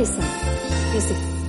esa, ese